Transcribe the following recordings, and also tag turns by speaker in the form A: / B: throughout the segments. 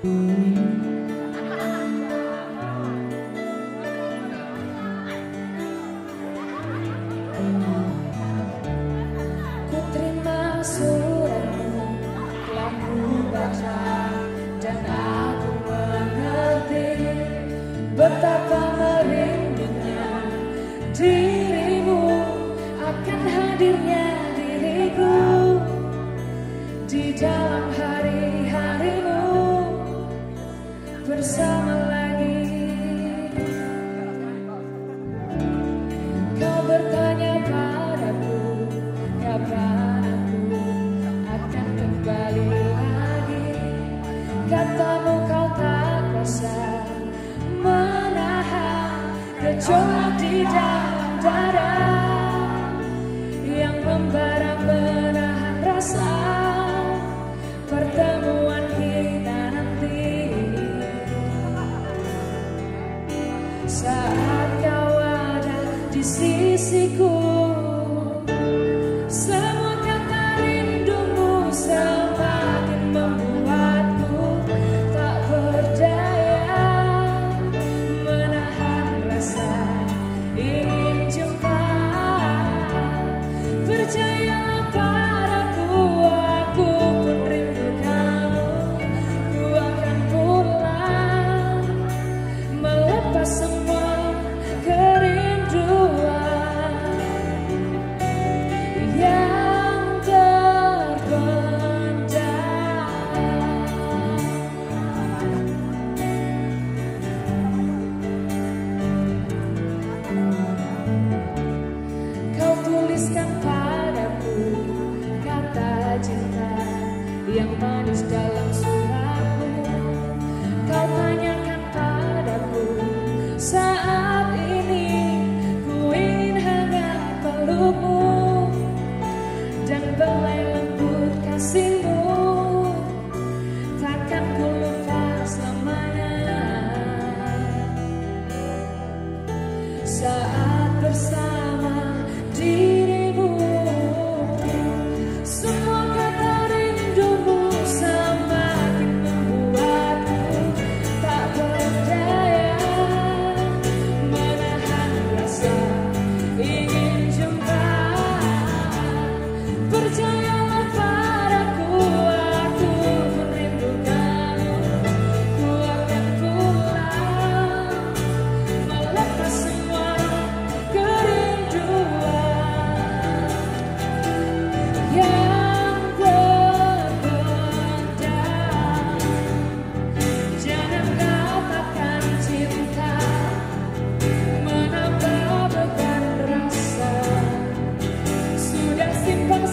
A: Ku terima suratmu telah ku baca dan aku mengerti betapa merindunya dirimu akan hadirnya diriku di dalam hati. saat kau ada di sisiku semua kata rindumu semakin membuatku tak berdaya menahan rasa ingin jumpa. Percaya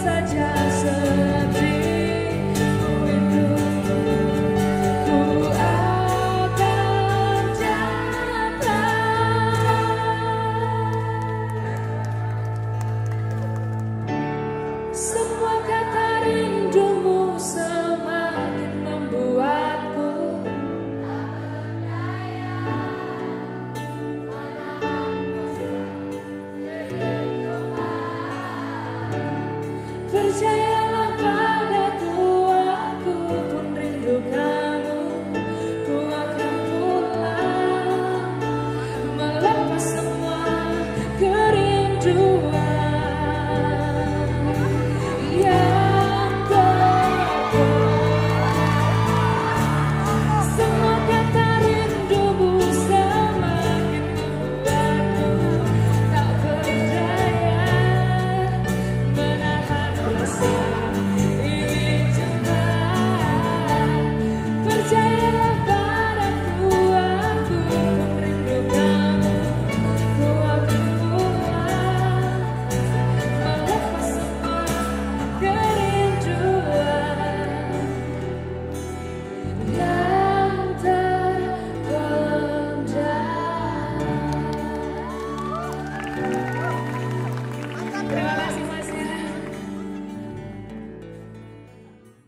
A: such a Jaya Bhagavan